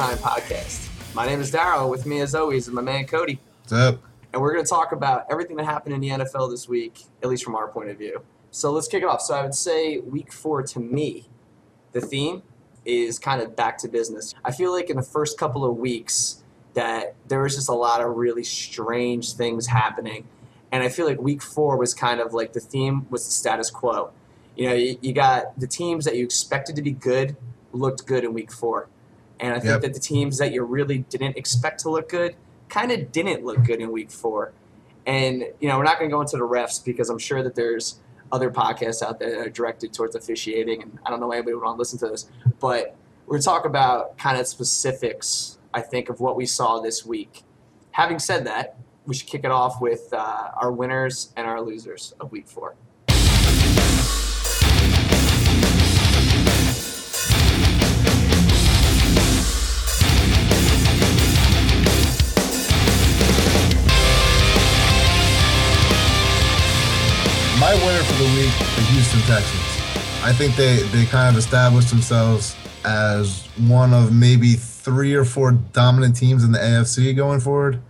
of the Garbage Time Podcast. My name is Daryl. With me, as always, is my man Cody. What's up? And we're going to talk about everything that happened in the NFL this week, at least from our point of view. So let's kick it off. So I would say week four to me, the theme is kind of back to business. I feel like in the first couple of weeks that there was just a lot of really strange things happening. And I feel like week four was kind of like the theme was the status quo. You know, you, you got the teams that you expected to be good looked good in week four. And I think Yep. that the teams that you really didn't expect to look good kind of didn't look good in week four. And, you know, we're not going to go into the refs because I'm sure that there's other podcasts out there that are directed towards officiating. And I don't know why anybody would want to listen to this. But we're going to talk about kind of specifics, I think, of what we saw this week. Having said that, we should kick it off with uh, our winners and our losers of week four. My winner for the week, the Houston Texans. I think they, they kind of established themselves as one of maybe three or four dominant teams in the AFC going forward.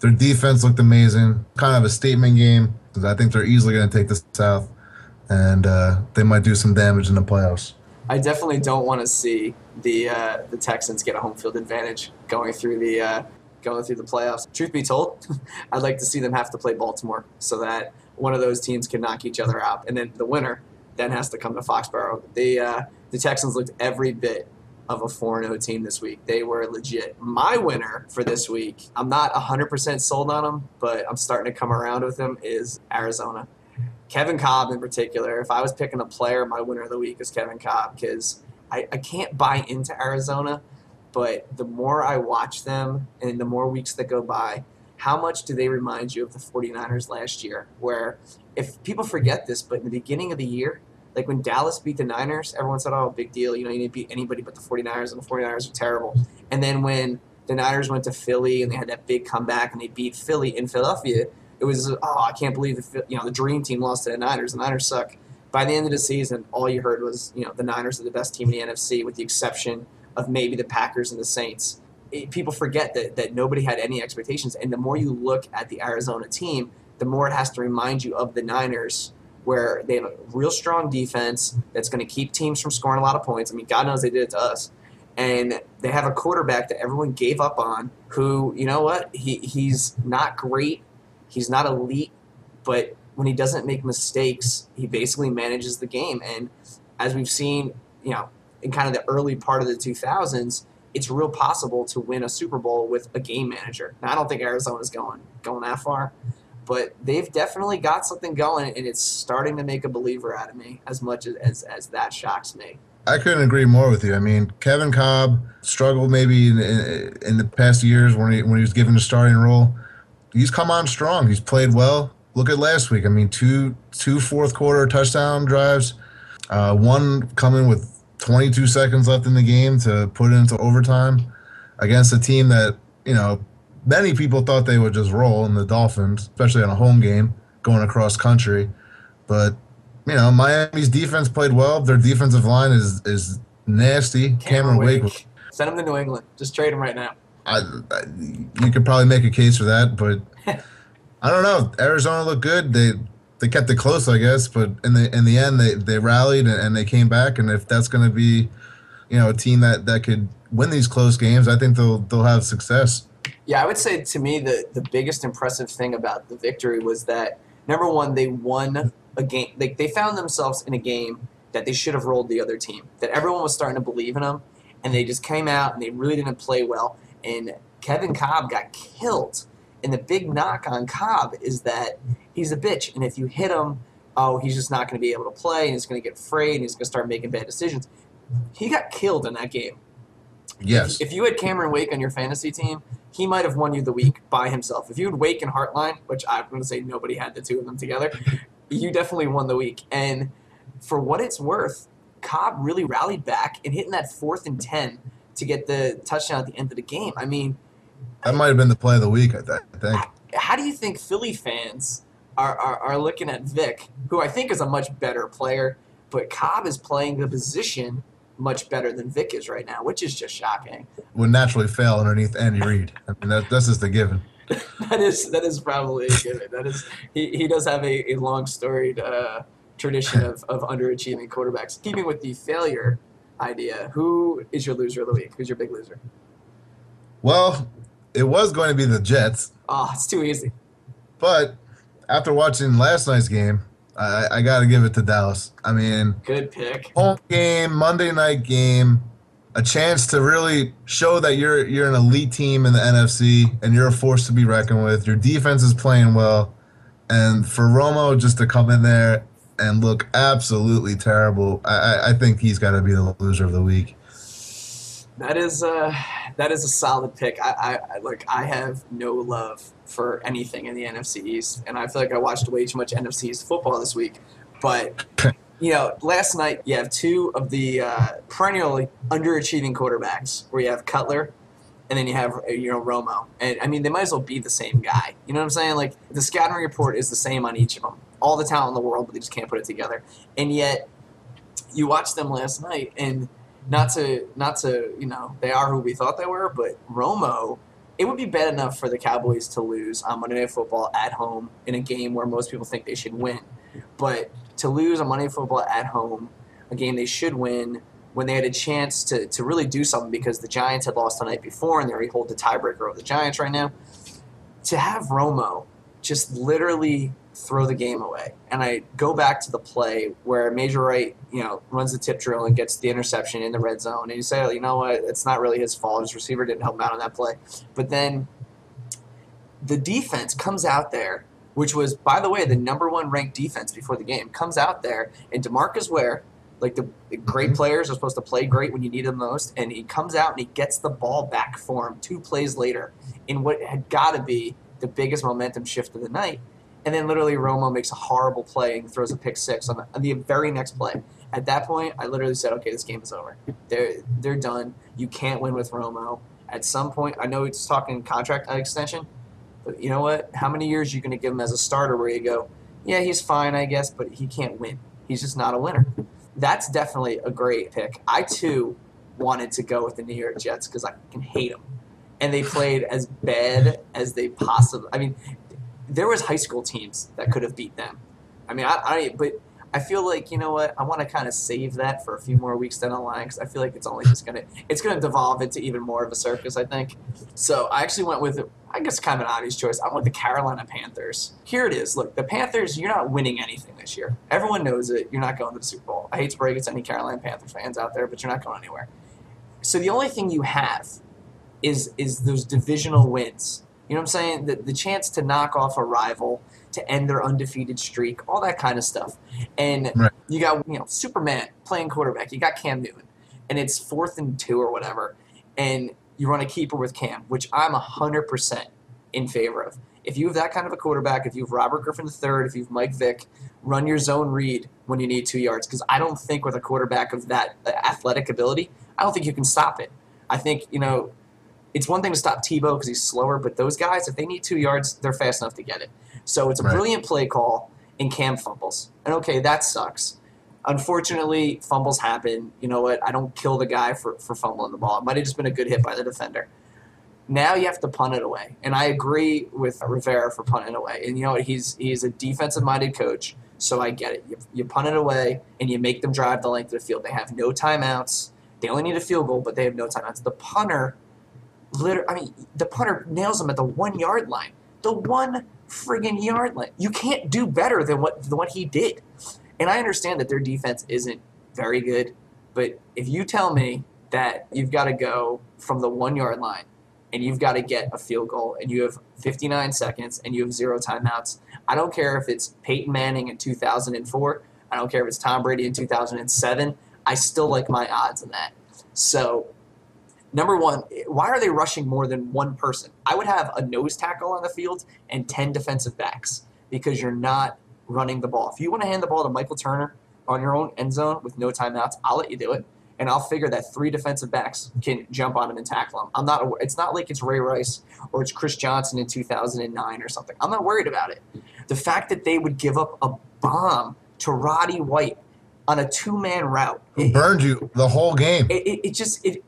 Their defense looked amazing, kind of a statement game I think they're easily going to take the South, and uh, they might do some damage in the playoffs. I definitely don't want to see the uh, the Texans get a home field advantage going through the uh, going through the playoffs. Truth be told, I'd like to see them have to play Baltimore so that one of those teams can knock each other out, and then the winner then has to come to Foxborough. The uh, the Texans looked every bit of a 4-0 team this week. They were legit. My winner for this week, I'm not 100% sold on them, but I'm starting to come around with them, is Arizona. Kevin Kolb in particular. If I was picking a player, my winner of the week is Kevin Kolb because I, I can't buy into Arizona, but the more I watch them and the more weeks that go by, how much do they remind you of the 49ers last year? Where if people forget this, but in the beginning of the year, like when Dallas beat the Niners, everyone said, oh, big deal. You know, you didn't beat anybody but the 49ers, and the 49ers are terrible. And then when the Niners went to Philly and they had that big comeback and they beat Philly in Philadelphia, it was, oh, I can't believe the, you know, the dream team lost to the Niners. The Niners suck. By the end of the season, all you heard was, you know, the Niners are the best team in the NFC with the exception of maybe the Packers and the Saints. It, people forget that, that nobody had any expectations. And the more you look at the Arizona team, the more it has to remind you of the Niners, where they have a real strong defense that's going to keep teams from scoring a lot of points. I mean, God knows they did it to us. And they have a quarterback that everyone gave up on who, you know what, he, he's not great, he's not elite, but when he doesn't make mistakes, he basically manages the game. And as we've seen, you know, in kind of the early part of the 2000s, it's real possible to win a Super Bowl with a game manager. Now, I don't think Arizona's going going that far, but they've definitely got something going, and it's starting to make a believer out of me. As much as as, as that shocks me. I couldn't agree more with you. I mean, Kevin Kolb struggled maybe in, in, in the past years when he when he was given a starting role. He's come on strong. He's played well. Look at last week. I mean, two two fourth quarter touchdown drives, uh, one coming with 22 seconds left in the game to put it into overtime against a team that you know many people thought they would just roll in the Dolphins, especially on a home game going across country. But you know, Miami's defense played well. Their defensive line is is nasty. Cameron, Wake. Send him to New England. Just trade him right now. I, I, you could probably make a case for that, but I don't know. Arizona looked good. They they kept it close, I guess, but in the in the end, they they rallied and, they came back. And if that's going to be, you know, a team that that could win these close games, I think they'll they'll have success. Yeah, I would say to me the the biggest impressive thing about the victory was that number one, they won a game. They they found themselves in a game that they should have rolled the other team. That everyone was starting to believe in them, and they just came out and they really didn't play well. And Kevin Kolb got killed. And the big knock on Kolb is that he's a bitch, and if you hit him, oh, he's just not going to be able to play, and he's going to get afraid, and he's going to start making bad decisions. He got killed in that game. Yes, If you had Cameron Wake on your fantasy team, he might have won you the week by himself. If you had Wake and Heartline, which I'm going to say nobody had the two of them together, you definitely won the week. And for what it's worth, Kolb really rallied back and hitting that fourth and 10 to get the touchdown at the end of the game. I mean, that might have been the play of the week. I, th- I think. how do you think Philly fans are, are, are looking at Vic, who I think is a much better player, but Kolb is playing the position much better than Vic is right now, which is just shocking. Would naturally fail underneath Andy Reid. I mean, that, that's just a given. that is that is probably a given. That is he, he does have a, a long storied uh, tradition of, of underachieving quarterbacks. Keeping with the failure idea, who is your loser of the week? Who's your big loser? Well, it was going to be the Jets. Oh, it's too easy. But after watching last night's game, I, I got to give it to Dallas. I mean, good pick. Home game, Monday night game, a chance to really show that you're you're an elite team in the NFC and you're a force to be reckoned with. Your defense is playing well, and for Romo just to come in there and look absolutely terrible, I, I think he's got to be the loser of the week. That is uh, that is a solid pick. I, I like I have no love for anything in the NFC East, and I feel like I watched way too much NFC East football this week. But you know, last night you have two of the uh, perennially underachieving quarterbacks, where you have Cutler, and then you have uh, you know Romo, and I mean they might as well be the same guy. You know what I'm saying? Like the scouting report is the same on each of them, all the talent in the world, but they just can't put it together. And yet, you watch them last night, and not to not to you know they are who we thought they were, but Romo. It would be bad enough for the Cowboys to lose on Monday Night Football at home in a game where most people think they should win, but to lose on Monday Night Football at home, a game they should win when they had a chance to, to really do something because the Giants had lost the night before and they hold the tiebreaker over the Giants right now. To have Romo just literally throw the game away. And I go back to the play where Major Wright, you know, runs the tip drill and gets the interception in the red zone. And you say, oh, you know what, it's not really his fault. His receiver didn't help him out on that play. But then the defense comes out there, which was, by the way, the number one ranked defense before the game, comes out there, and Demarcus Ware, like the, the great mm-hmm. players are supposed to play great when you need them most, and he comes out and he gets the ball back for him two plays later in what had got to be the biggest momentum shift of the night. And then literally Romo makes a horrible play and throws a pick six on the, on the very next play. At that point, I literally said, "Okay, this game is over. They're they're done. You can't win with Romo." At some point, I know he's talking contract extension, but you know what? How many years are you going to give him as a starter where you go, "Yeah, he's fine, I guess, but he can't win. He's just not a winner." That's definitely a great pick. I too wanted to go with the New York Jets because I can hate them, and they played as bad as they possibly. I mean, there was high school teams that could have beat them. I mean, I, I but I feel like you know what I want to kind of save that for a few more weeks down the line because I feel like it's only just gonna it's gonna devolve into even more of a circus. I think. So I actually went with I guess kind of an obvious choice. I went with the Carolina Panthers. Here it is. Look, the Panthers. You're not winning anything this year. Everyone knows it. You're not going to the Super Bowl. I hate to break it to any Carolina Panthers fans out there, but you're not going anywhere. So the only thing you have is is those divisional wins you know what I'm saying? The, the chance to knock off a rival, to end their undefeated streak, all that kind of stuff. And right. you got, you know, Superman playing quarterback. You got Cam Newton. And it's fourth and two or whatever. And you run a keeper with Cam, which I'm 100% in favor of. If you have that kind of a quarterback, if you have Robert Griffin III, if you have Mike Vick, run your zone read when you need two yards. Because I don't think with a quarterback of that uh, athletic ability, I don't think you can stop it. I think, you know, it's one thing to stop Tebow because he's slower, but those guys, if they need two yards, they're fast enough to get it. So it's a right. brilliant play call in Cam fumbles. And okay, that sucks. Unfortunately, fumbles happen. You know what? I don't kill the guy for, for fumbling the ball. It might have just been a good hit by the defender. Now you have to punt it away. And I agree with Rivera for punting it away. And you know what? He's he's a defensive minded coach, so I get it. You, you punt it away and you make them drive the length of the field. They have no timeouts. They only need a field goal, but they have no timeouts. The punter literally, I mean, the punter nails him at the one yard line. The one friggin' yard line. You can't do better than what than what he did. And I understand that their defense isn't very good, but if you tell me that you've got to go from the one yard line and you've got to get a field goal and you have 59 seconds and you have zero timeouts, I don't care if it's Peyton Manning in 2004. I don't care if it's Tom Brady in 2007. I still like my odds in that. So Number one, why are they rushing more than one person? I would have a nose tackle on the field and 10 defensive backs because you're not running the ball. If you want to hand the ball to Michael Turner on your own end zone with no timeouts, I'll let you do it. And I'll figure that three defensive backs can jump on him and tackle him. I'm not. It's not like it's Ray Rice or it's Chris Johnson in 2009 or something. I'm not worried about it. The fact that they would give up a bomb to Roddy White on a two man route. Who burned you the whole game? it, it, it just it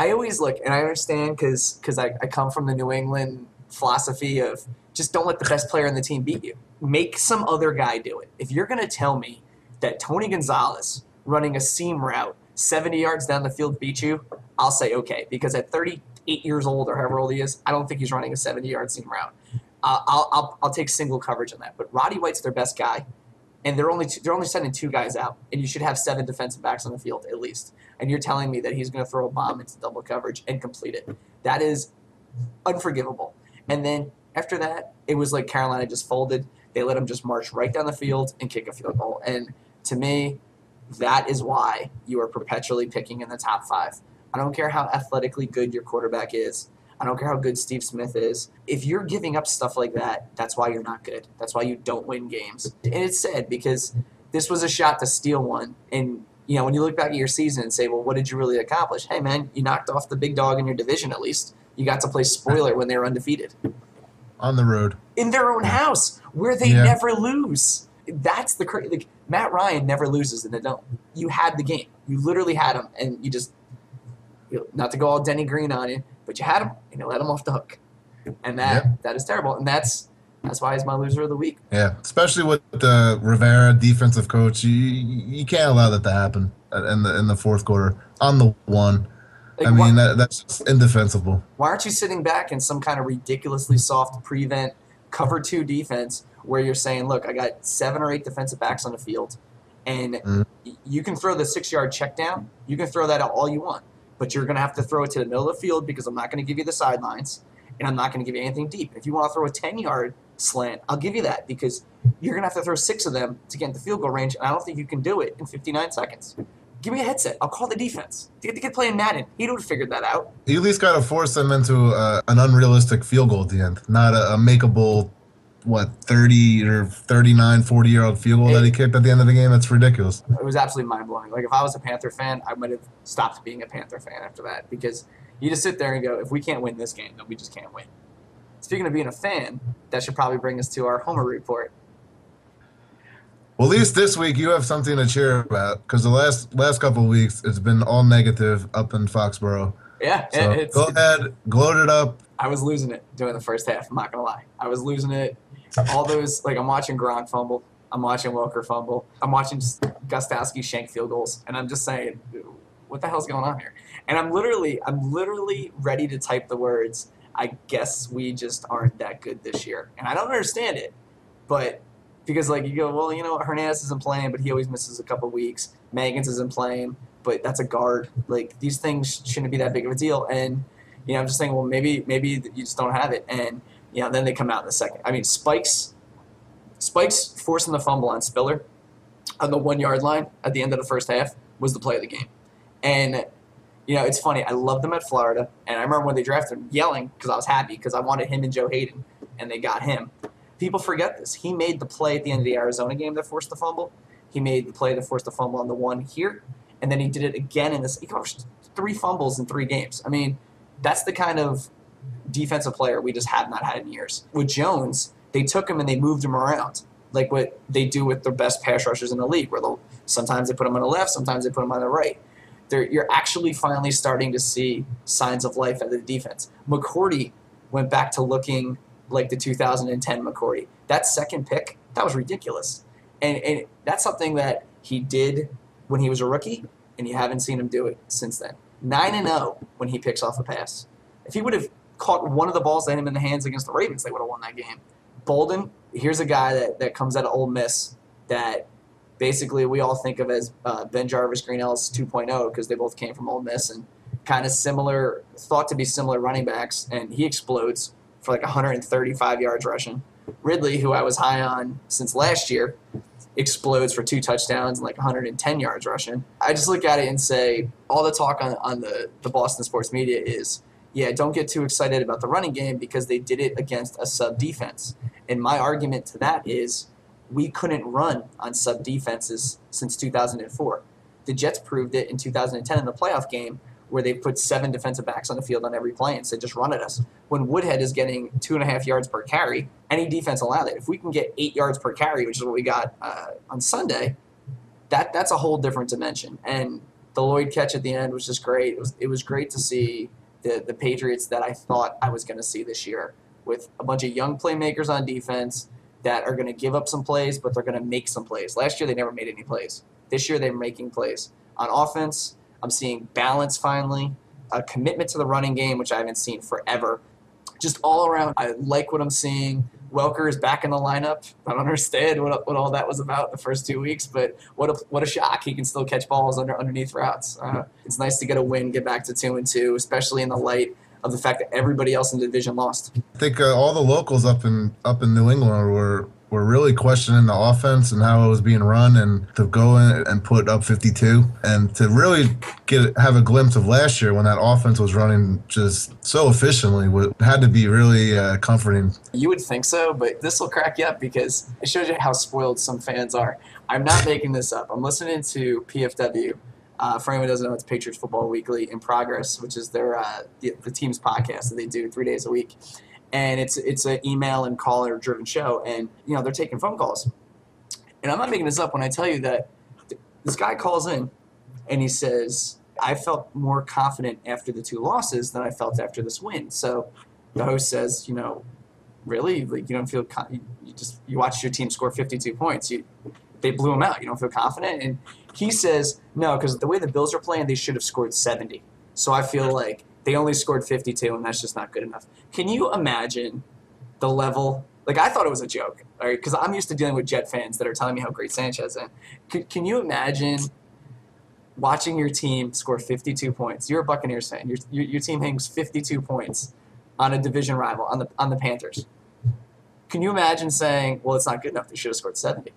i always look and i understand because because I, I come from the new england philosophy of just don't let the best player on the team beat you. Make some other guy do it. If you're going to tell me that tony gonzalez running a seam route 70 yards down the field beat you i'll say okay because at 38 years old or however old he is i don't think he's running a 70 yard seam route. Uh, I'll, I'll, I'll take single coverage on that but roddy white's their best guy and they're only two, they're only sending two guys out, and you should have seven defensive backs on the field at least. And you're telling me that he's going to throw a bomb into double coverage and complete it? That is unforgivable. And then after that, it was like Carolina just folded. They let him just march right down the field and kick a field goal. And to me, that is why you are perpetually picking in the top five. I don't care how athletically good your quarterback is. I don't care how good Steve Smith is. If you're giving up stuff like that, that's why you're not good. That's why you don't win games. And it's sad because this was a shot to steal one. And you know, when you look back at your season and say, "Well, what did you really accomplish?" Hey, man, you knocked off the big dog in your division. At least you got to play spoiler when they were undefeated on the road. in their own house, where they Yeah. never lose. That's the crazy. Like Matt Ryan never loses in the dome. You had the game. You literally had him, and you just you know, not to go all Denny Green on you, but you had him, and you let him off the hook, and that Yeah. that is terrible. And that's that's why he's my loser of the week. Yeah, especially with the Rivera defensive coach, you you can't allow that to happen in the in the fourth quarter on the one. Like, I why- mean, that, that's just indefensible. Why aren't you sitting back in some kind of ridiculously soft prevent cover two defense where you're saying, look, I got seven or eight defensive backs on the field, and Mhm. you can throw the six yard check down, you can throw that out all you want, but you're going to have to throw it to the middle of the field because I'm not going to give you the sidelines, and I'm not going to give you anything deep. If you want to throw a 10 yard slant, I'll give you that because you're going to have to throw six of them to get into field goal range, and I don't think you can do it in 59 seconds. Give me a headset. I'll call the defense. Get The kid playing Madden. He would have figured that out. You at least got to force them into uh, an unrealistic field goal at the end, not a, a makeable, what, 30 or 39, 40 year old field goal that he kicked at the end of the game. That's ridiculous. it was absolutely mind blowing. Like if I was a Panther fan, I might have stopped being a Panther fan after that because you just sit there and go, if we can't win this game, then we just can't win. Speaking of being a fan, that should probably bring us to our Homer report. Well, at least this week you have something to cheer about because the last last couple of weeks it's been all negative up in Foxborough. Yeah, So it- go ahead, gloat it up. I was losing it during the first half. I'm not gonna lie, I was losing it. All those like I'm watching Gronk fumble, I'm watching Welker fumble, I'm watching just Gostkowski shank field goals, and I'm just saying, what the hell's going on here? And I'm literally, I'm literally ready to type the words. I guess we just aren't that good this year, and I don't understand it, but because like you go, well, you know, Hernandez isn't playing, but he always misses a couple weeks. Mankins isn't playing, but that's a guard. Like these things shouldn't be that big of a deal, and you know, I'm just saying, well, maybe maybe you just don't have it, and you know, then they come out in the second. I mean, Spikes, Spikes forcing the fumble on Spiller on the one yard line at the end of the first half was the play of the game, and you know, it's funny. I loved them at Florida, and I remember when they drafted him, yelling because I was happy because I wanted him and Joe Haden, and they got him. People forget this. He made the play at the end of the Arizona game that forced the fumble. He made the play that forced the fumble on the one here, and then he did it again in this. He coached three fumbles in three games. I mean, that's the kind of defensive player we just have not had in years. With Jones, they took him and they moved him around, like what they do with the best pass rushers in the league, where they'll sometimes they put him on the left, sometimes they put him on the right. They're, you're actually finally starting to see signs of life at the defense. McCourty went back to looking like the 2010 McCourty. That second pick, that was ridiculous. And, and that's something that he did when he was a rookie, and you haven't seen him do it since then. 9 and 0 when he picks off a pass. If he would have caught one of the balls that him in the hands against the Ravens, they would have won that game. Bolden, here's a guy that, that comes out of Ole Miss that basically we all think of as uh, BenJarvus Green-Ellis 2.0 because they both came from Ole Miss and kind of similar, thought to be similar running backs, and he explodes for like 135 yards rushing. Ridley, who I was high on since last year, explodes for two touchdowns and like 110 yards rushing. I just look at it and say all the talk on, on the, the Boston sports media is, yeah, don't get too excited about the running game because they did it against a sub defense. And my argument to that is we couldn't run on sub defenses since 2004. The Jets proved it in 2010 in the playoff game where they put seven defensive backs on the field on every play and said just run at us. When Woodhead is getting two and a half yards per carry, any defense will allow that. If we can get eight yards per carry, which is what we got uh, on Sunday, that that's a whole different dimension. And the Lloyd catch at the end was just great. It was it was great to see the the Patriots that I thought I was going to see this year with a bunch of young playmakers on defense that are going to give up some plays, but they're going to make some plays. Last year they never made any plays. This year they're making plays on offense. I'm seeing balance finally, a commitment to the running game, which I haven't seen forever. Just all around, I like what I'm seeing. Welker is back in the lineup. I don't understand what, what all that was about the first two weeks, but what a what a shock! He can still catch balls under underneath routes. Uh, it's nice to get a win, get back to two and two, especially in the light of the fact that everybody else in the division lost. I think uh, all the locals up in up in New England were were really questioning the offense and how it was being run, and to go in and put up 52, and to really get have a glimpse of last year when that offense was running just so efficiently, had to be really uh, comforting. You would think so, but this will crack you up because it shows you how spoiled some fans are. I'm not making this up. I'm listening to PFW. Uh, for anyone who doesn't know, it's Patriots Football Weekly in Progress, which is their uh, the, the team's podcast that they do three days a week and it's it's an email and caller driven show, and you know they're taking phone calls. And I'm not making this up when I tell you that this guy calls in, and he says, "I felt more confident after the two losses than I felt after this win." So the host says, "You know, really, like you don't feel con- you just you watched your team score 52 points. You they blew them out. You don't feel confident." And he says, "No, because the way the Bills are playing, they should have scored 70." So I feel like they only scored 52, and that's just not good enough. Can you imagine the level? Like I thought it was a joke, right? Because I'm used to dealing with Jet fans that are telling me how great Sanchez is. Can, can you imagine watching your team score 52 points? You're a Buccaneers fan. Your, your, your team hangs 52 points on a division rival on the on the Panthers. Can you imagine saying, "Well, it's not good enough. They should have scored 70."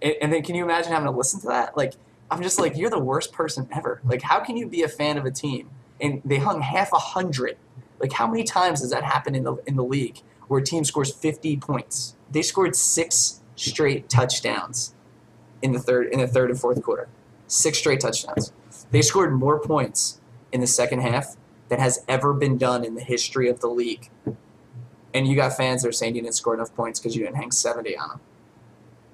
And then can you imagine having to listen to that? Like I'm just like, you're the worst person ever. Like, how can you be a fan of a team and they hung half a hundred. Like how many times does that happen in the in the league where a team scores 50 points? They scored six straight touchdowns in the third in the third and fourth quarter. Six straight touchdowns. They scored more points in the second half than has ever been done in the history of the league. And you got fans that are saying you didn't score enough points because you didn't hang 70 on them.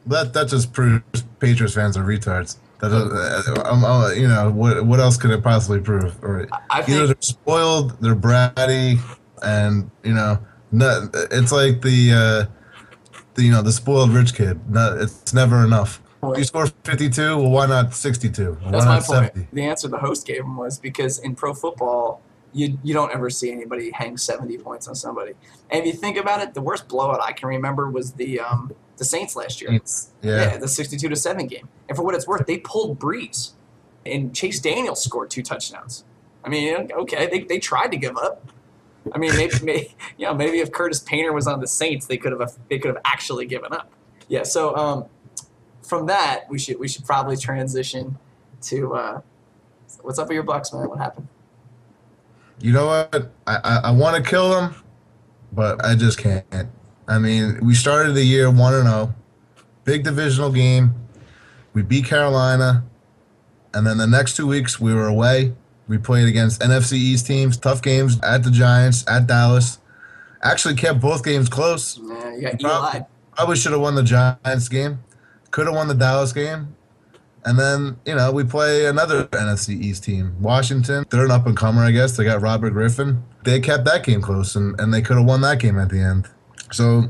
That that just proves Patriots fans are retards. Uh, I'm, I'm, you know what what else could it possibly prove? Or I either think they're spoiled, they're bratty, and you know, no, it's like the, uh, the you know the spoiled rich kid. No, it's never enough. You score 52, well, why not 62? Why that's my not point. The answer the host gave him was because in pro football, you you don't ever see anybody hang 70 points on somebody. And if you think about it, the worst blowout I can remember was the um, the Saints last year. It's- yeah. the 62 to 7 game. And for what it's worth, they pulled Brees. And Chase Daniels scored two touchdowns. I mean, okay, they, they tried to give up. I mean, maybe, maybe you know, maybe if Curtis Painter was on the Saints, they could have they could have actually given up. Yeah. So um, from that, we should we should probably transition to uh, what's up with your Bucks, man? What happened? You know what? I, I, I want to kill them, but I just can't. I mean, we started the year 1 and 0, big divisional game. We beat Carolina. And then the next two weeks, we were away. We played against NFC East teams, tough games at the Giants, at Dallas. Actually, kept both games close. Yeah, you got Probably- Eli. Probably should have won the Giants game. Could have won the Dallas game. And then, you know, we play another NFC East team, Washington. They're an up and comer, I guess. They got Robert Griffin. They kept that game close, and, and they could have won that game at the end. So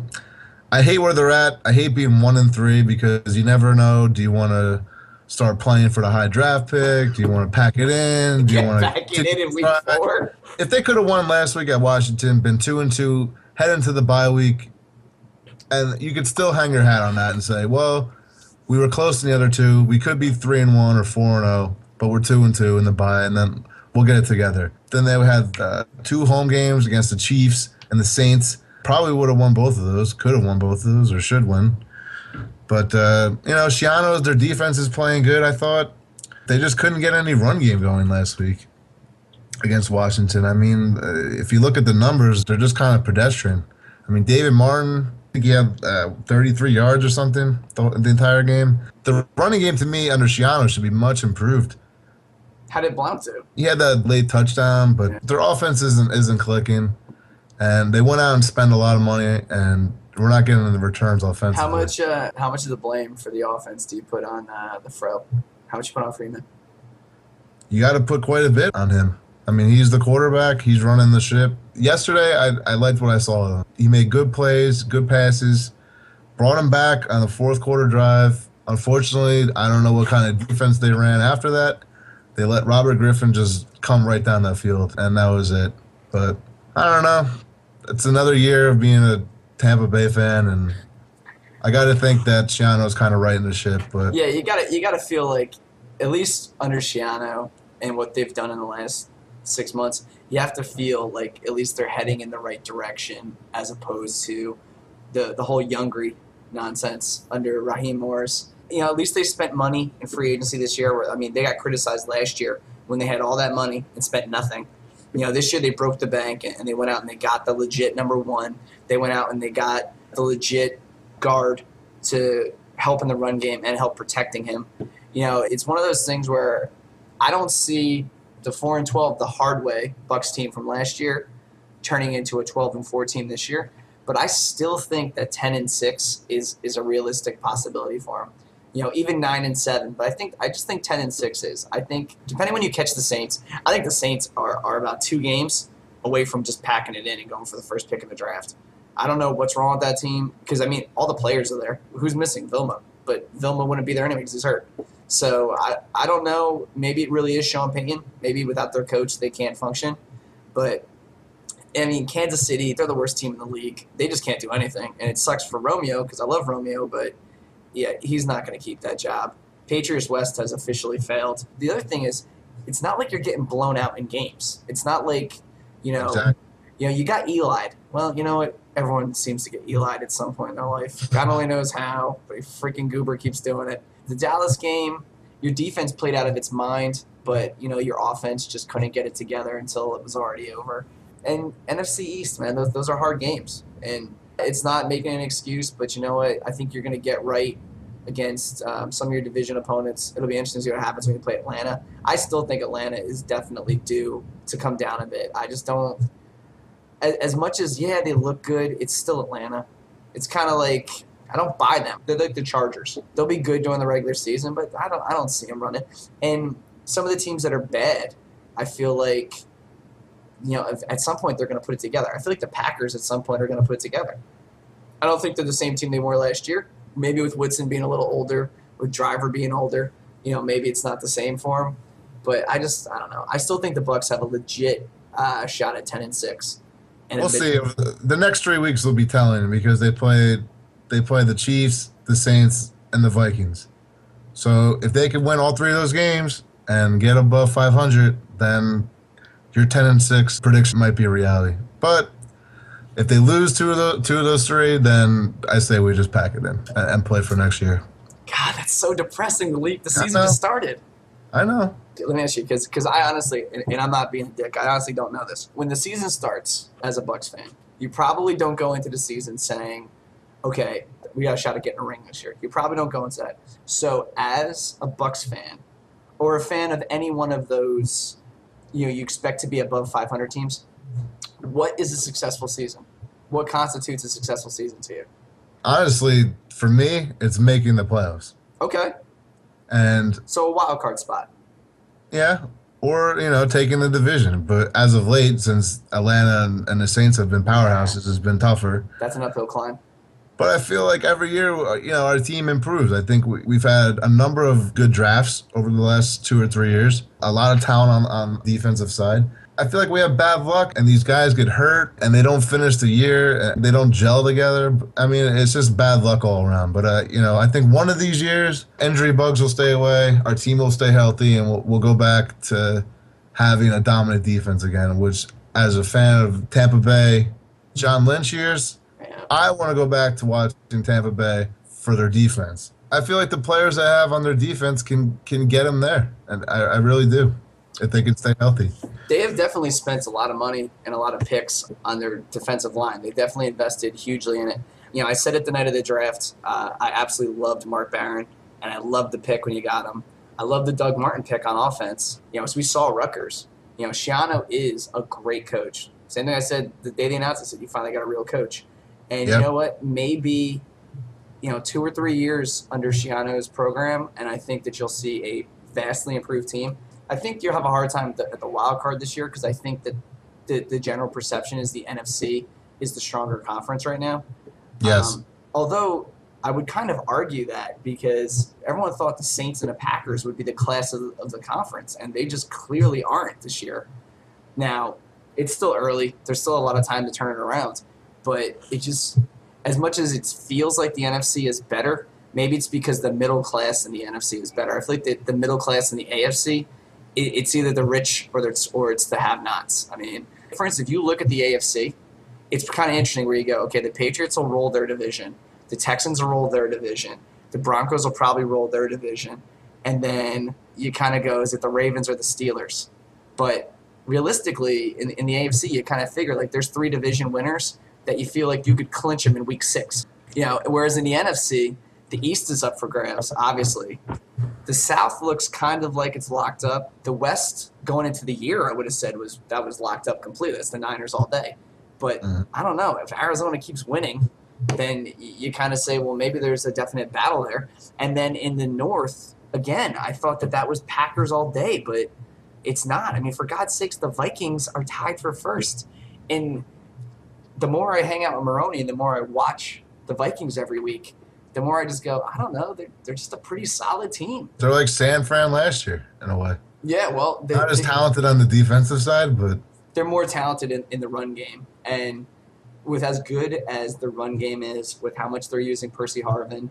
I hate where they're at. I hate being one and three because you never know. Do you want to start playing for the high draft pick? Do you want to pack it in? Do you want back in it in week four. if they could have won last week at Washington, been two and two, head into the bye week, and you could still hang your hat on that and say, well, we were close in the other two. We could be three and one or four and zero, but we're two and two in the bye, and then we'll get it together. Then they had uh, two home games against the Chiefs and the Saints. Probably would have won both of those. Could have won both of those, or should win. But uh, you know, Schiano's their defense is playing good. I thought they just couldn't get any run game going last week against Washington. I mean, uh, if you look at the numbers, they're just kind of pedestrian. I mean, David Martin, I think he had uh, 33 yards or something the, the entire game. The running game to me under Shiano should be much improved. How did Blount do? He had that late touchdown, but their offense isn't isn't clicking, and they went out and spent a lot of money, and we're not getting the returns offensively. How much? Uh, how much of the blame for the offense do you put on uh, the Fro? How much you put on Freeman? You got to put quite a bit on him. I mean, he's the quarterback. He's running the ship. Yesterday, I, I liked what I saw. He made good plays, good passes, brought him back on the fourth quarter drive. Unfortunately, I don't know what kind of defense they ran after that. They let Robert Griffin just come right down that field, and that was it. But I don't know. It's another year of being a Tampa Bay fan, and I got to think that Schiano's kind of right in the ship. But yeah, you got to you got to feel like at least under Schiano and what they've done in the last six months, you have to feel like at least they're heading in the right direction as opposed to the the whole Youngry nonsense under Raheem Morris. You know, at least they spent money in free agency this year. Where, I mean, they got criticized last year when they had all that money and spent nothing. You know, this year they broke the bank and they went out and they got the legit number one. They went out and they got the legit guard to help in the run game and help protecting him. You know, it's one of those things where I don't see the four and twelve the hard way Bucks team from last year turning into a twelve and four team this year. But I still think that ten and six is is a realistic possibility for them. You know, even nine and seven. But I think I just think ten and six is. I think depending when you catch the Saints, I think the Saints are, are about two games away from just packing it in and going for the first pick in the draft. I don't know what's wrong with that team because I mean all the players are there. Who's missing? Vilma, but Vilma wouldn't be there anyway because he's hurt. So I, I don't know. Maybe it really is Sean Payton. Maybe without their coach they can't function. But I mean Kansas City, they're the worst team in the league. They just can't do anything, and it sucks for Romeo because I love Romeo, but yeah, he's not going to keep that job. Patriots West has officially failed. The other thing is, it's not like you're getting blown out in games. It's not like you know, Exactly. you know, you got Eli. Well, you know what? Everyone seems to get Eli at some point in their life. God only knows how, but freaking Goober keeps doing it. The Dallas game, your defense played out of its mind, but you know your offense just couldn't get it together until it was already over. And NFC East, man, those, those are hard games, and it's not making an excuse. But you know what? I think you're going to get right against um, some of your division opponents. It'll be interesting to see what happens when you play Atlanta. I still think Atlanta is definitely due to come down a bit. I just don't. As, as much as yeah, they look good, it's still Atlanta. It's kind of like I don't buy them. They're like the Chargers. They'll be good during the regular season, but I don't. I don't see them running. And some of the teams that are bad, I feel like, you know, at some point they're going to put it together. I feel like the Packers at some point are going to put it together. I don't think they're the same team they were last year. Maybe with Woodson being a little older, with Driver being older, you know, maybe it's not the same for him. But I just, I don't know. I still think the Bucks have a legit uh, shot at ten and six. And We'll see. The next three weeks will be telling because they played they play the Chiefs, the Saints, and the Vikings. So if they can win all three of those games and get above 500, then your 10 and six prediction might be a reality. But if they lose two of the two of those three, then I say we just pack it in and, and play for next year. God, that's so depressing. The league, the season just started. I know. Let me ask you, because I honestly, and, and I'm not being a dick, I honestly don't know this. When the season starts, as a Bucks fan, you probably don't go into the season saying, "Okay, we got a shot at getting a ring this year." You probably don't go into that. So, as a Bucks fan, or a fan of any one of those, you know, you expect to be above 500 teams. What is a successful season? What constitutes a successful season to you? Honestly, for me, it's making the playoffs. Okay, And so a wild card spot. Yeah, or you know, taking the division. But as of late, since Atlanta and, and the Saints have been powerhouses, it's been tougher. That's an uphill climb. But I feel like every year, uh, you know, our team improves. I think we, we've had a number of good drafts over the last two or three years. A lot of talent on on the defensive side. I feel like we have bad luck, and these guys get hurt, and they don't finish the year. And they don't gel together. I mean, it's just bad luck all around. But uh, you know, I think one of these years, injury bugs will stay away. Our team will stay healthy, and we'll, we'll go back to having a dominant defense again. Which, as a fan of Tampa Bay, John Lynch years. I want to go back to watching Tampa Bay for their defense. I feel like the players they have on their defense can can get them there, and I, I really do, if they can stay healthy. they have definitely spent a lot of money and a lot of picks on their defensive line. They definitely invested hugely in it. You know, I said it the night of the draft. Uh, I absolutely loved Mark Barron, and I loved the pick when you got him. I love the Doug Martin pick on offense. You know, as we saw Rutgers. You know, Schiano is a great coach. Same thing I said the day they announced. I said you finally got a real coach, And Yep. you know what? Maybe you know two or three years under Schiano's program, and I think that you'll see a vastly improved team. I think you'll have a hard time at the, at the wild card this year because I think that the, the general perception is the NFC is the stronger conference right now. Yes. Um, although I would kind of argue that because everyone thought the Saints and the Packers would be the class of, of the conference, and they just clearly aren't this year. Now, it's still early. There's still a lot of time to turn it around, but it just, as much as it feels like the NFC is better, maybe it's because the middle class in the NFC is better. I feel like the, the middle class in the AFC, it, it's either the rich or it's or it's the have-nots. I mean, for instance, if you look at the AFC, it's kind of interesting where you go, okay, the Patriots will roll their division, the Texans will roll their division, the Broncos will probably roll their division, and then you kind of go, is it the Ravens or the Steelers? But realistically, in, in the AFC, you kind of figure like there's three division winners that you feel like you could clinch them in week six. You know, whereas in the NFC, the East is up for grabs, obviously. The South looks kind of like it's locked up. The West, going into the year, I would have said was that was locked up completely. That's the Niners all day. But Mhm. I don't know if Arizona keeps winning, then you kind of say, well, maybe there's a definite battle there. And then in the North, again, I thought that that was Packers all day, but it's not. I mean, for God's sakes, the Vikings are tied for first. And the more I hang out with Maroney and the more I watch the Vikings every week, the more I just go, I don't know, they're, they're just a pretty solid team. They're like San Fran last year in a way. Yeah, well, they, Not as they- talented on the defensive side, but they're more talented in, in the run game. And with as good as the run game is, with how much they're using Percy Harvin,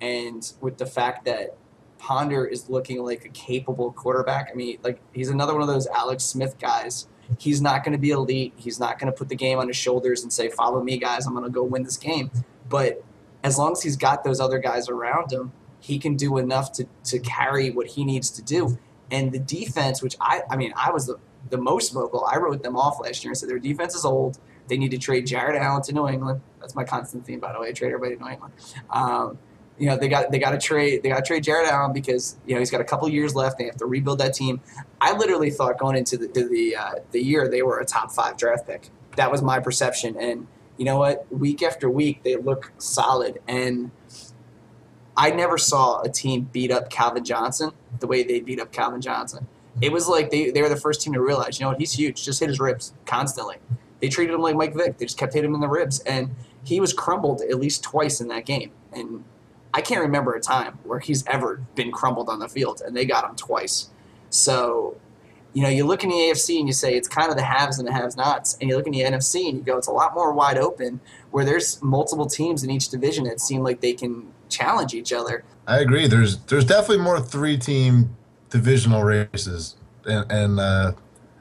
and with the fact that Ponder is looking like a capable quarterback. I mean, like he's another one of those Alex Smith guys. He's not going to be elite. He's not going to put the game on his shoulders and say, "Follow me, guys. I'm going to go win this game." But as long as he's got those other guys around him, he can do enough to, to carry what he needs to do. And the defense, which I, I mean, I was the, the most vocal. I wrote them off last year and said their defense is old. They need to trade Jared Allen to New England. That's my constant theme, by the way. Trade everybody to New England. Um, you know they got they got to trade they got to trade Jared Allen because you know he's got a couple years left. They have to rebuild that team. I literally thought going into the the uh, the year they were a top five draft pick. That was my perception, and you know what? Week after week they look solid, and I never saw a team beat up Calvin Johnson the way they beat up Calvin Johnson. It was like they, they were the first team to realize, you know what, he's huge. Just hit his ribs constantly. They treated him like Mike Vick. They just kept hitting him in the ribs. And he was crumbled at least twice in that game. And I can't remember a time where he's ever been crumbled on the field, and they got him twice. So, you know, you look in the AFC and you say it's kind of the haves and the have nots. And you look in the NFC and you go, it's a lot more wide open where there's multiple teams in each division that seem like they can challenge each other. I agree. There's there's definitely more three team divisional races in, in, uh,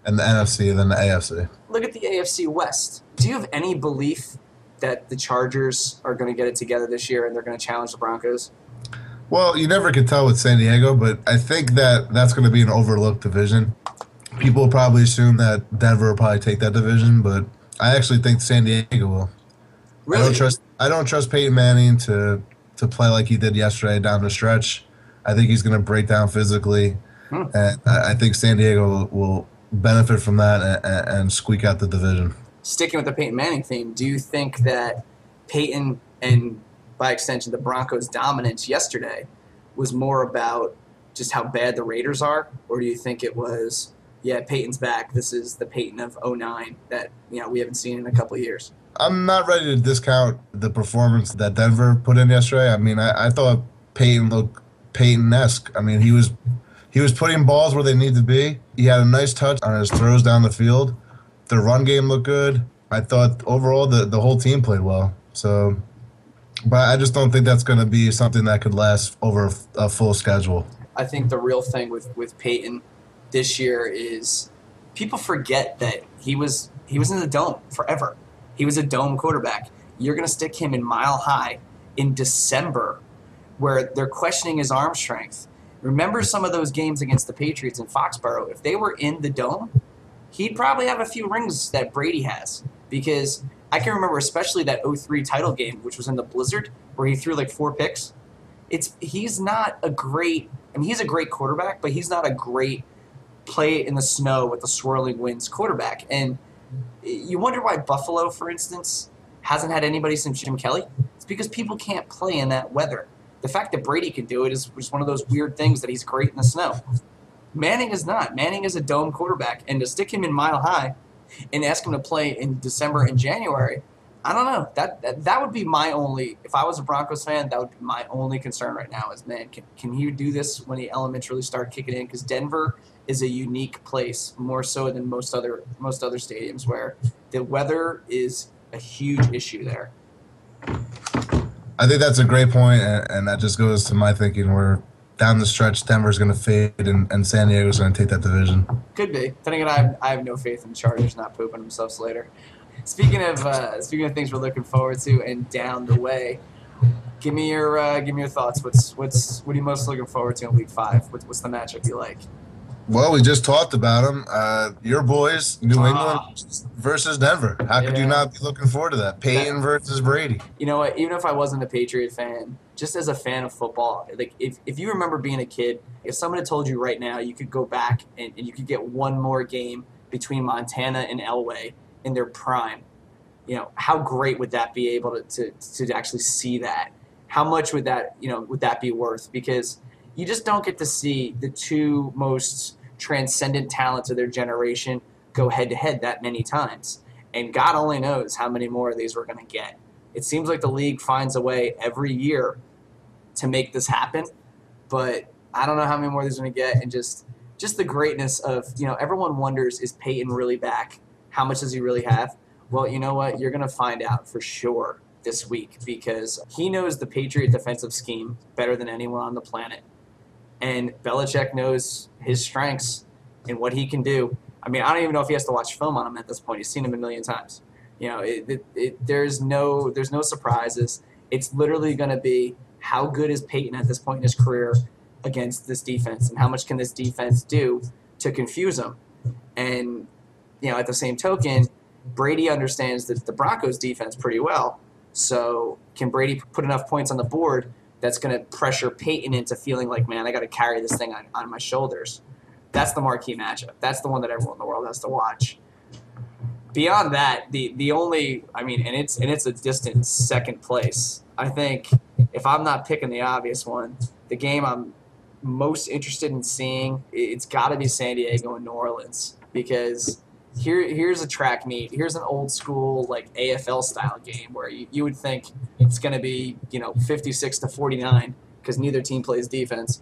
in the NFC than the AFC. look at the AFC West. Do you have any belief that the Chargers are going to get it together this year and they're going to challenge the Broncos? Well, you never can tell with San Diego, but I think that that's going to be an overlooked division. People probably assume that Denver will probably take that division, but I actually think San Diego will. Really? I don't trust. I don't trust Peyton Manning to to play like he did yesterday down the stretch. I think he's going to break down physically, Hmm. and I I think San Diego will, will benefit from that and, and squeak out the division. Sticking with the Peyton Manning theme, do you think that Peyton and by extension the Broncos' dominance yesterday was more about just how bad the Raiders are, or do you think it was, yeah, Peyton's back. This is the Peyton of 09 that you know we haven't seen in a couple years. I'm not ready to discount the performance that Denver put in yesterday. I mean, I, I thought Peyton looked Peyton-esque. I mean, he was he was putting balls where they need to be. He had a nice touch on his throws down the field. The run game looked good. I thought overall the, the whole team played well. So, but I just don't think that's going to be something that could last over a, full schedule. I think the real thing with with Peyton this year is people forget that he was he was in the dome forever. He was a dome quarterback. You're going to stick him in Mile High in December, where they're questioning his arm strength. Remember some of those games against the Patriots in Foxborough? If they were in the dome, he'd probably have a few rings that Brady has because I can remember especially that 03 title game, which was in the blizzard, where he threw like four picks. It's he's not a great. I mean, he's a great quarterback, but he's not a great play in the snow with the swirling winds quarterback. And you wonder why Buffalo, for instance, hasn't had anybody since Jim Kelly? It's because people can't play in that weather. The fact that Brady can do it is just one of those weird things that he's great in the snow. Manning is not. Manning is a dome quarterback, and to stick him in mile high and ask him to play in December and January, I don't know. That, that that would be my only. If I was a Broncos fan, that would be my only concern right now. Is man, can can he do this when the elements really start kicking in? Because Denver is a unique place, more so than most other most other stadiums, where the weather is a huge issue there. I think that's a great point, and, and that just goes to my thinking. Where down the stretch, Denver's going to fade, and, and San Diego's going to take that division. Could be. Again, I have, I have no faith in the Chargers not pooping themselves later. Speaking of uh, speaking of things we're looking forward to and down the way, give me your uh, give me your thoughts. What's what's what are you most looking forward to in Week Five? What's, what's the matchup you like? Well, we just talked about them. Uh, your boys, New Ah. England versus Denver. How could Yeah. you not be looking forward to that? Peyton versus Brady. You know what? Even if I wasn't a Patriot fan, just as a fan of football, like if, if you remember being a kid, if someone had told you right now you could go back and, and you could get one more game between Montana and Elway in their prime, you know, how great would that be able to, to, to actually see that? How much would that, you know, would that be worth? Because you just don't get to see the two most transcendent talents of their generation go head to head that many times. And God only knows how many more of these we're going to get. It seems like the league finds a way every year to make this happen, but I don't know how many more there's going to get. And just just the greatness of you know everyone wonders is Peyton really back? How much does he really have? Well, you know what? You're going to find out for sure this week because he knows the Patriot defensive scheme better than anyone on the planet. And Belichick knows his strengths and what he can do. I mean, I don't even know if he has to watch film on him at this point. He's seen him a million times. You know, it, it, it, there's no there's no surprises. It's literally going to be how good is Peyton at this point in his career against this defense, and how much can this defense do to confuse him? And you know, at the same token, Brady understands that the Broncos defense pretty well. So can Brady put enough points on the board that's going to pressure Peyton into feeling like, man, I got to carry this thing on, on my shoulders? That's the marquee matchup. That's the one that everyone in the world has to watch. Beyond that, the the only I mean, and it's and it's a distant second place. I think if I'm not picking the obvious one, the game I'm most interested in seeing, it's got to be San Diego and New Orleans because here here's a track meet. Here's an old school like AFL style game where you, you would think it's going to be you know 56 to 49 because neither team plays defense.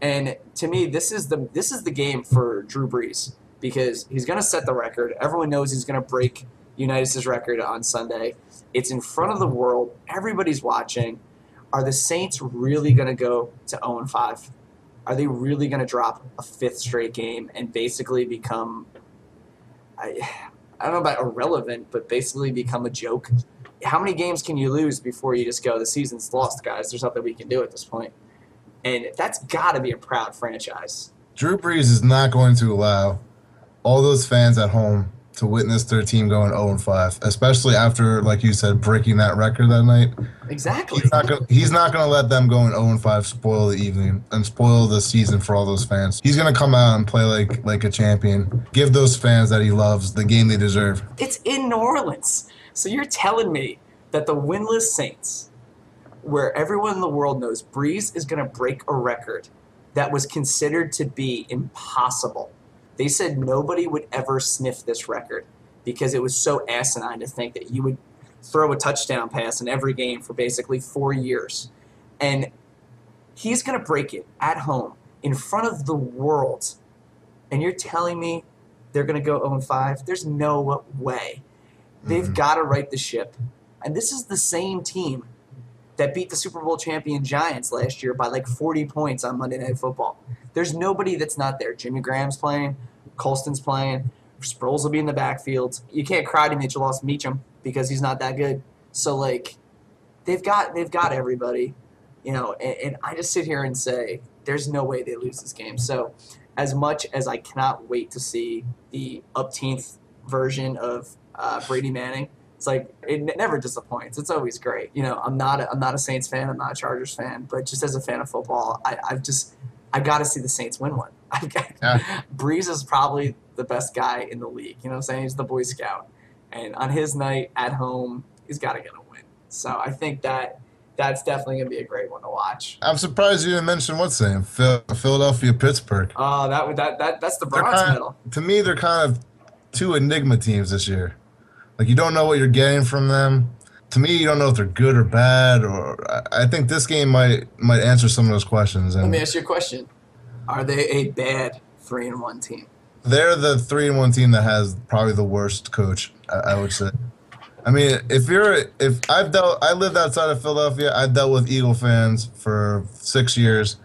And to me, this is the this is the game for Drew Brees because he's going to set the record. Everyone knows he's going to break Unitas' record on Sunday. It's in front of the world. Everybody's watching. Are the Saints really going to go to 0 5? Are they really going to drop a fifth straight game and basically become I, I don't know about irrelevant, but basically become a joke? How many games can you lose before you just go, the season's lost, guys? There's nothing we can do at this point. And that's got to be a proud franchise. Drew Brees is not going to allow all those fans at home to witness their team going 0 5, especially after, like you said, breaking that record that night. Exactly. He's not gonna, he's not going to let them going 0 5 spoil the evening and spoil the season for all those fans. He's going to come out and play like like a champion. Give those fans that he loves the game they deserve. It's in New Orleans. So you're telling me that the winless Saints, where everyone in the world knows Brees is going to break a record that was considered to be impossible. They said nobody would ever sniff this record because it was so asinine to think that you would throw a touchdown pass in every game for basically four years. And he's going to break it at home in front of the world. And you're telling me they're going to go 0 5? There's no way. They've Mhm. got to right the ship. And this is the same team that beat the Super Bowl champion Giants last year by like 40 points on Monday Night Football. There's nobody that's not there. Jimmy Graham's playing, Colston's playing, Sproles will be in the backfield. You can't cry to me that you lost Meachem because he's not that good. So like, they've got they've got everybody, you know. And, and I just sit here and say, there's no way they lose this game. So, as much as I cannot wait to see the upteenth version of uh, Brady Manning, it's like it never disappoints. It's always great. You know, I'm not a, I'm not a Saints fan. I'm not a Chargers fan. But just as a fan of football, I, I've just I got to see the Saints win one. I've got, Yeah. Brees is probably the best guy in the league. You know what I'm saying? He's the Boy Scout. And on his night at home, he's got to get a win. So I think that that's definitely going to be a great one to watch. I'm surprised you didn't mention what's name, Philadelphia, Pittsburgh. Oh, that that that that's the bronze kind medal. To me, they're kind of two enigma teams this year. Like you don't know what you're getting from them. To me, you don't know if they're good or bad. Or I think this game might might answer some of those questions. And Let me ask you a question: Are they a bad three and one team? They're the three and one team that has probably the worst coach. I, I would say. I mean, if you're if I've dealt, I lived outside of Philadelphia. I dealt with Eagle fans for six years,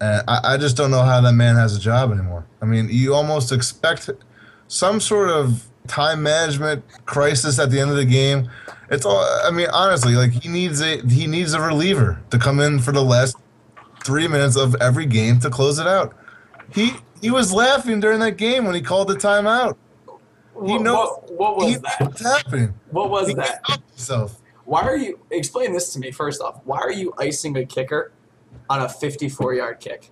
and I, I just don't know how that man has a job anymore. I mean, you almost expect some sort of time management crisis at the end of the game. It's all. I mean, honestly, like he needs a he needs a reliever to come in for the last three minutes of every game to close it out. He he was laughing during that game when he called the timeout. He knows what, what was that? What's happening? What was he that? Himself. Why are you explain this to me first off? Why are you icing a kicker on a 54 yard kick?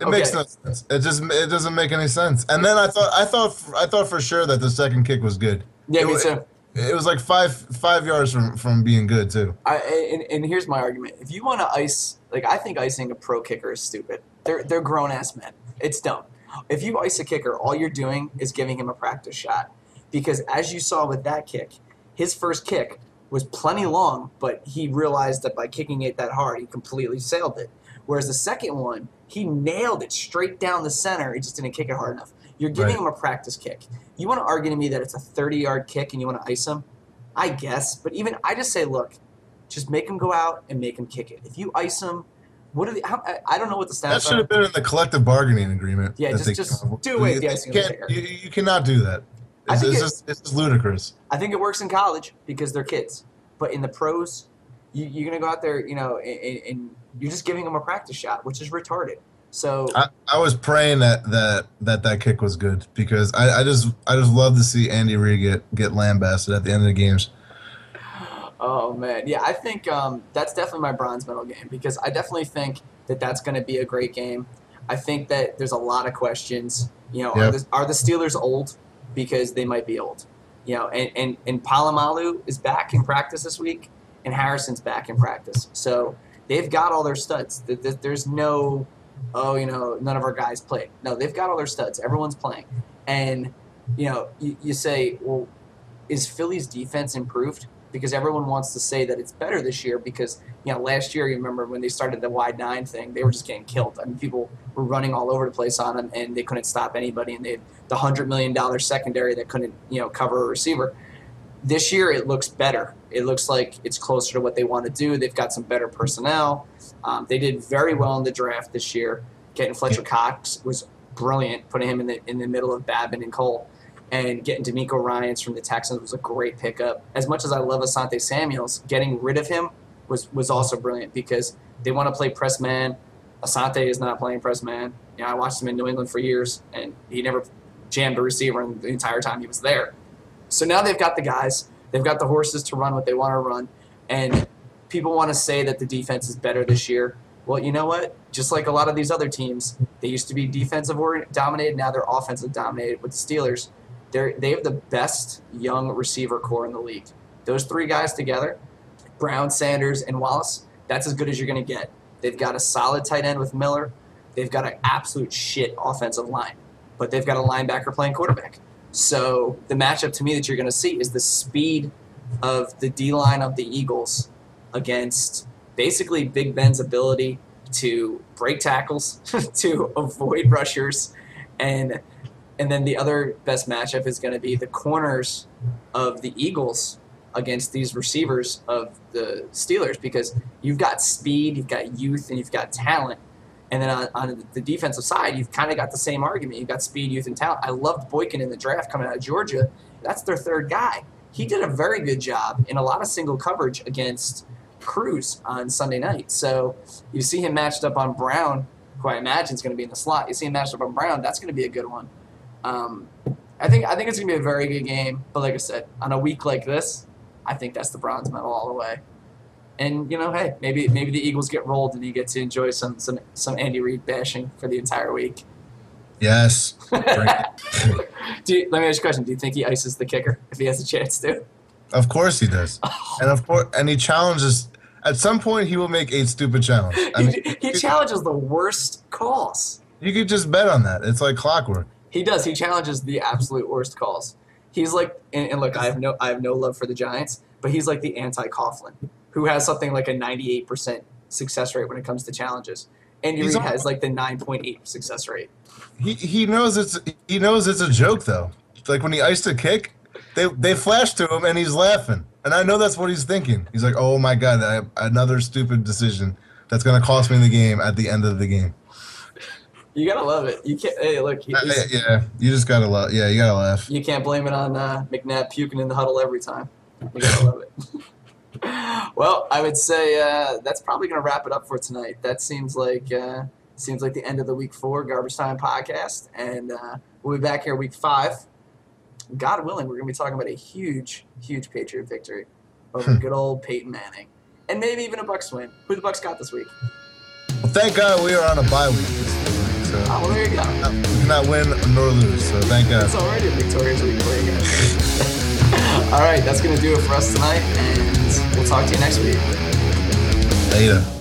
It okay. makes no sense. It just it doesn't make any sense. And then I thought I thought I thought for sure that the second kick was good. Yeah, it, me too. It, it was like five five yards from from being good too. I and, and here's my argument: if you want to ice, like I think icing a pro kicker is stupid. They're they're grown ass men. It's dumb. If you ice a kicker, all you're doing is giving him a practice shot. Because as you saw with that kick, his first kick was plenty long, but he realized that by kicking it that hard, he completely sailed it. Whereas the second one, he nailed it straight down the center. He just didn't kick it hard enough. You're giving right. him a practice kick. You want to argue to me that it's a 30 yard kick and you want to ice him? I guess. But even I just say, look, just make him go out and make him kick it. If you ice him, what are the? How, I don't know what the stats. That should have been in the collective bargaining agreement. Yeah, just just do the icing. You, you, you, cannot do that. It's, it's, just, it's just ludicrous. I think it works in college because they're kids, but in the pros, you, are going to go out there, you know, and, and, you're just giving them a practice shot, which is retarded. So I, I was praying that, that that that kick was good because I, I just I just love to see Andy Reid get get lambasted at the end of the games. Oh man, yeah, I think um, that's definitely my bronze medal game because I definitely think that that's going to be a great game. I think that there's a lot of questions. You know, yep. are, the, are the Steelers old? because they might be old. You know, and, and, and Polamalu is back in practice this week, and Harrison's back in practice. So they've got all their studs. There's no, oh, you know, none of our guys played. No, they've got all their studs. Everyone's playing. And, you know, you, you say, well, is Philly's defense improved? Because everyone wants to say that it's better this year because, you know, last year, you remember when they started the wide nine thing, they were just getting killed. I mean, people were running all over the place on them and they couldn't stop anybody. And they had the hundred million dollar secondary that couldn't you know cover a receiver. This year it looks better. It looks like it's closer to what they want to do. They've got some better personnel. Um, they did very well in the draft this year. Getting Fletcher Cox was brilliant, putting him in the in the middle of Babin and Cole. And getting DeMeco Ryans from the Texans was a great pickup. As much as I love Asante Samuels, getting rid of him was was also brilliant because they want to play press man. Asante is not playing press man. You know, I watched him in New England for years, and he never jammed a receiver the entire time he was there. So now they've got the guys, they've got the horses to run what they want to run, and people want to say that the defense is better this year. Well, you know what? Just like a lot of these other teams, they used to be defensive dominated. Now they're offensive dominated. With the Steelers, they they have the best young receiver corps in the league. Those three guys together, Brown, Sanders, and Wallace, that's as good as you're going to get. They've got a solid tight end with Miller. They've got an absolute shit offensive line but they've got a linebacker playing quarterback. So the matchup to me that you're going to see is the speed of the D line of the Eagles against basically Big Ben's ability to break tackles, to avoid rushers, and and then the other best matchup is going to be the corners of the Eagles against these receivers of the Steelers because you've got speed, you've got youth, and you've got talent and then on, on the defensive side, you've kind of got the same argument. You've got speed, youth, and talent. I loved Boykin in the draft coming out of Georgia. That's their third guy. He did a very good job in a lot of single coverage against Cruz on Sunday night. So you see him matched up on Brown, who I imagine is going to be in the slot. You see him matched up on Brown. That's going to be a good one. Um, I think I think it's going to be a very good game. But like I said, on a week like this, I think that's the bronze medal all the way. And you know, hey, maybe maybe the Eagles get rolled and you get to enjoy some some some Andy Reid bashing for the entire week. Yes. you, let me ask you a question. Do you think he ices the kicker if he has a chance to? Of course he does. and of course, and he challenges. At some point, he will make a stupid challenge. I mean, he, he challenges the worst calls. you could just bet on that. It's like clockwork. He does. He challenges the absolute worst calls. He's like, and, and look, I have no, I have no love for the Giants, but he's like the anti Coughlin, who has something like a ninety-eight percent success rate when it comes to challenges. He's Reid has like the nine point eight success rate. He he knows it's he knows it's a joke though. Like when he iced a kick, they they flash to him and he's laughing, and I know that's what he's thinking. He's like, "Oh my god, I, another stupid decision that's gonna cost me the game at the end of the game." You gotta love it. You can't. Hey, look, Uh, yeah, you just gotta love. Yeah, you gotta laugh. you can't blame it on uh, McNabb puking in the huddle every time. You gotta love it. well, I would say uh, that's probably gonna wrap it up for tonight. That seems like uh, seems like the end of the week four garbage time podcast, and uh, we'll be back here week five. God willing, we're gonna be talking about a huge, huge Patriot victory over good old Peyton Manning, and maybe even a Bucks win. Who the Bucks got this week? Well, thank God we are on a bye week, so Oh, well, there you go. we cannot win nor lose. So thank God. It's already a victorious week for you guys. All right, that's going to do it for us tonight, and we'll talk to you next week. Later.